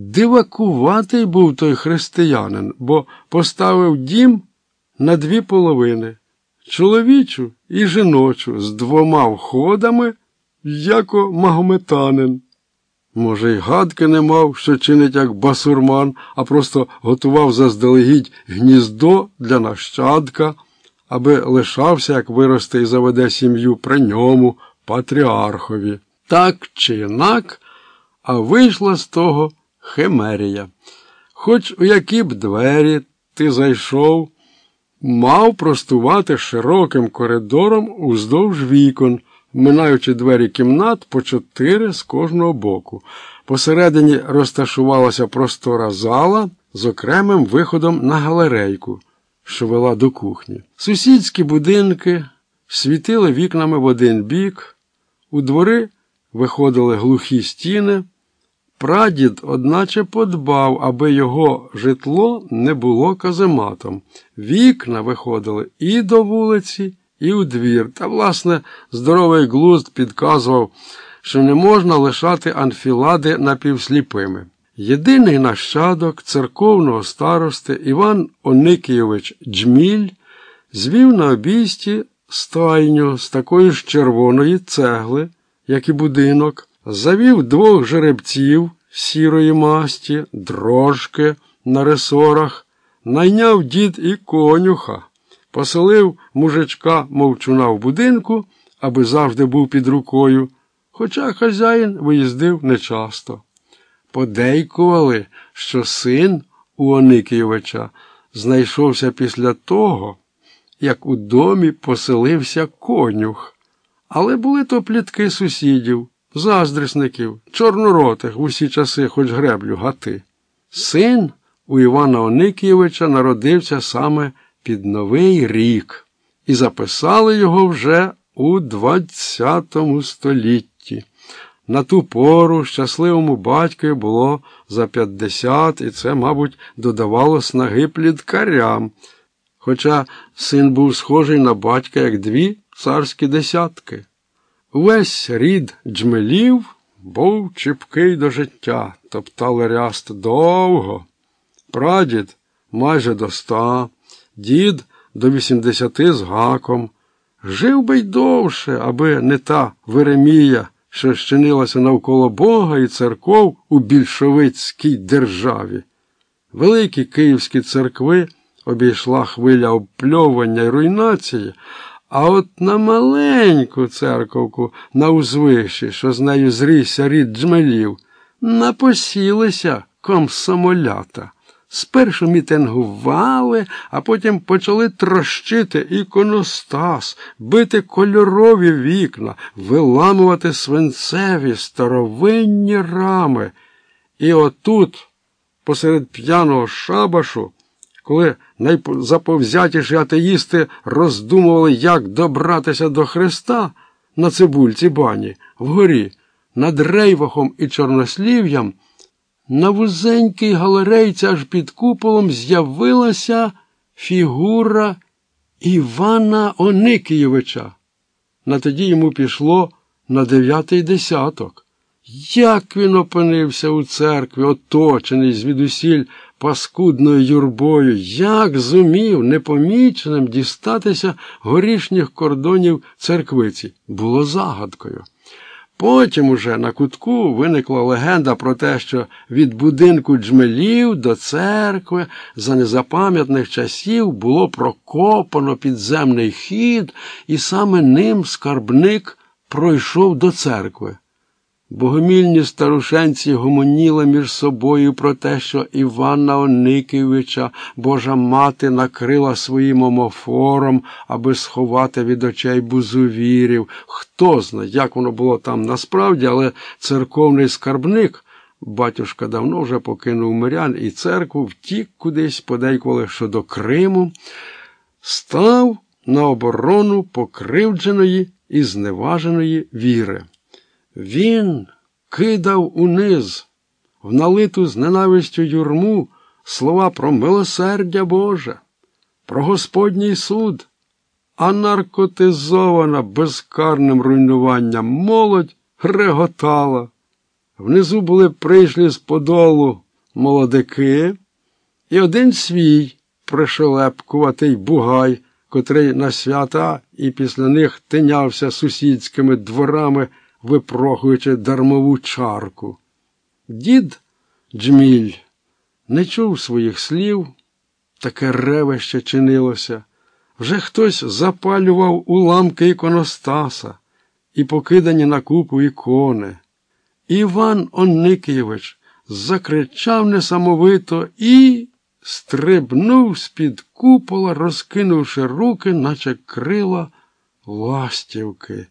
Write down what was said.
Дивакуватий був той християнин, бо поставив дім на дві половини чоловічу і жіночу з двома входами, яко магометанин. Може, й гадки не мав, що чинить як басурман, а просто готував заздалегідь гніздо для нащадка, аби лишався, як виросте і заведе сім'ю при ньому, патріархові. Так чи інак, а вийшла з того химерія. Хоч у які б двері ти зайшов, мав простувати широким коридором уздовж вікон, минаючи двері кімнат по чотири з кожного боку. Посередині розташувалася простора зала з окремим виходом на галерейку, що вела до кухні. Сусідські будинки світили вікнами в один бік, у двори виходили глухі стіни. Прадід, одначе, подбав, аби його житло не було казематом. Вікна виходили і до вулиці, і у двір. Та, власне, здоровий глузд підказував, що не можна лишати анфілади напівсліпими. Єдиний нащадок церковного старости Іван Оникійович Джміль звів на обійсті стайню з такої ж червоної цегли, як і будинок, завів двох жеребців сірої масті, дрожки на ресорах, найняв дід і конюха, поселив мужичка мовчуна в будинку, аби завжди був під рукою, хоча хазяїн виїздив нечасто. Подейкували, що син у Оникійовича знайшовся після того, як у домі поселився конюх. Але були то плітки сусідів, заздрісників, чорноротих в усі часи хоч греблю гати. Син у Івана Оникійовича народився саме під Новий рік, і записали його вже у ХХ столітті. На ту пору щасливому батькові було за 50, і це, мабуть, додавало снаги пліткарям. Хоча син був схожий на батька, як дві царські десятки. Весь рід джмелів був чіпкий до життя, топтали ряст довго. Прадід майже до ста, дід до вісімдесяти з гаком. Жив би й довше, аби не та Веремія, що щинилася навколо Бога і церков у більшовицькій державі. Великі київські церкви обійшла хвиля обпльовування й руйнації, а от на маленьку церковку на узвищі, що з нею зрісся рід джмелів, напосілися комсомолята. Спершу мітингували, а потім почали трощити іконостас, бити кольорові вікна, виламувати свинцеві старовинні рами. І отут, посеред п'яного шабашу, коли найзаповзятіші атеїсти роздумували, як добратися до Христа на цибульці бані, вгорі, над Рейвахом і Чорнослів'ям, на вузенькій галерейці аж під куполом з'явилася фігура Івана Оникійовича. На тоді йому пішло на дев'ятий десяток. Як він опинився у церкві, оточений звідусіль паскудною юрбою, як зумів непоміченим дістатися горішніх кордонів церквиці, було загадкою. Потім уже на кутку виникла легенда про те, що від будинку джмелів до церкви за незапам'ятних часів було прокопано підземний хід, і саме ним скарбник пройшов до церкви. Богомільні старушенці гомоніли між собою про те, що Івана Ониківича Божа мати накрила своїм омофором, аби сховати від очей бузувірів. Хто знає, як воно було там насправді, але церковний скарбник. Батюшка давно вже покинув мирян і церкву, втік кудись, подейкували, що до Криму, став на оборону покривдженої і зневаженої віри. Він кидав униз, в налиту з ненавистю юрму слова про милосердя Боже, про Господній суд, а наркотизована безкарним руйнуванням молодь реготала. Внизу були прийшлі з подолу молодики і один свій пришелепкуватий бугай, котрий на свята і після них тинявся сусідськими дворами, випрохуючи дармову чарку. Дід Джміль не чув своїх слів, таке ревище чинилося. Вже хтось запалював уламки іконостаса і покидані на купу ікони. Іван Оникійович закричав несамовито і стрибнув з-під купола, розкинувши руки, наче крила ластівки.